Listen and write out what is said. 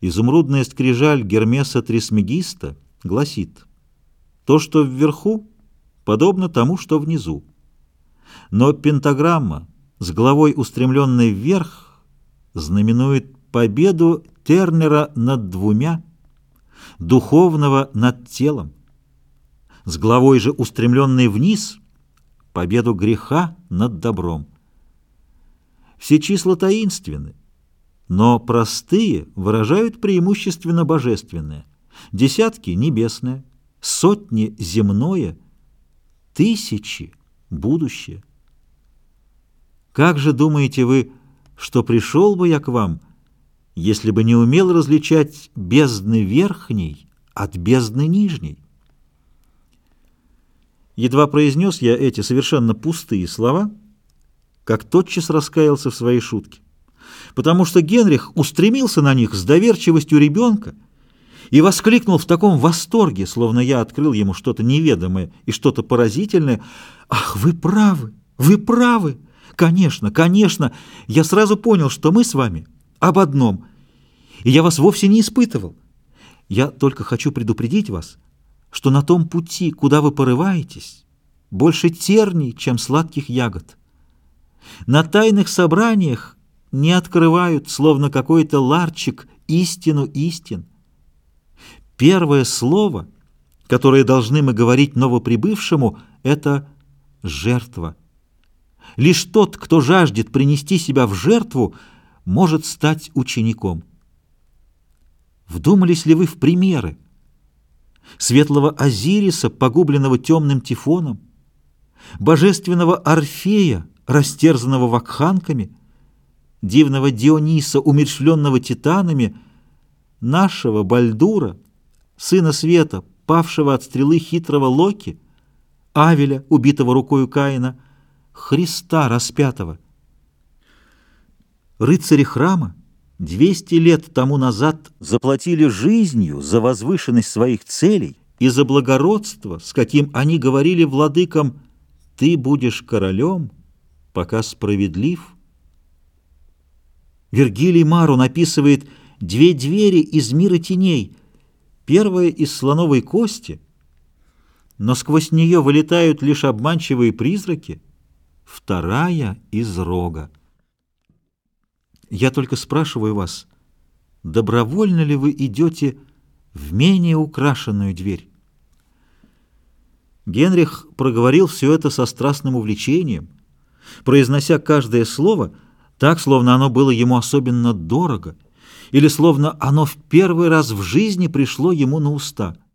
Изумрудная скрижаль Гермеса Трисмегиста гласит, то, что вверху, подобно тому, что внизу. Но пентаграмма с головой устремленной вверх знаменует победу Тернера над двумя, духовного над телом. С головой же устремленной вниз — победу греха над добром. Все числа таинственны, но простые выражают преимущественно божественное, десятки — небесное, сотни — земное, тысячи — будущее. Как же думаете вы, что пришел бы я к вам, если бы не умел различать бездны верхней от бездны нижней? Едва произнес я эти совершенно пустые слова, как тотчас раскаялся в своей шутке потому что Генрих устремился на них с доверчивостью ребенка и воскликнул в таком восторге, словно я открыл ему что-то неведомое и что-то поразительное. «Ах, вы правы! Вы правы! Конечно, конечно! Я сразу понял, что мы с вами об одном, и я вас вовсе не испытывал. Я только хочу предупредить вас, что на том пути, куда вы порываетесь, больше терний, чем сладких ягод. На тайных собраниях не открывают, словно какой-то ларчик, истину истин. Первое слово, которое должны мы говорить новоприбывшему, это «жертва». Лишь тот, кто жаждет принести себя в жертву, может стать учеником. Вдумались ли вы в примеры? Светлого Азириса, погубленного темным тифоном, божественного Орфея, растерзанного вакханками — дивного Диониса, умершленного титанами, нашего Бальдура, сына света, павшего от стрелы хитрого Локи, Авеля, убитого рукою Каина, Христа распятого. Рыцари храма двести лет тому назад заплатили жизнью за возвышенность своих целей и за благородство, с каким они говорили владыкам «Ты будешь королем, пока справедлив». Вергилий Мару написывает «две двери из мира теней», первая из слоновой кости, но сквозь нее вылетают лишь обманчивые призраки, вторая из рога. Я только спрашиваю вас, добровольно ли вы идете в менее украшенную дверь? Генрих проговорил все это со страстным увлечением, произнося каждое слово — так, словно оно было ему особенно дорого, или словно оно в первый раз в жизни пришло ему на уста –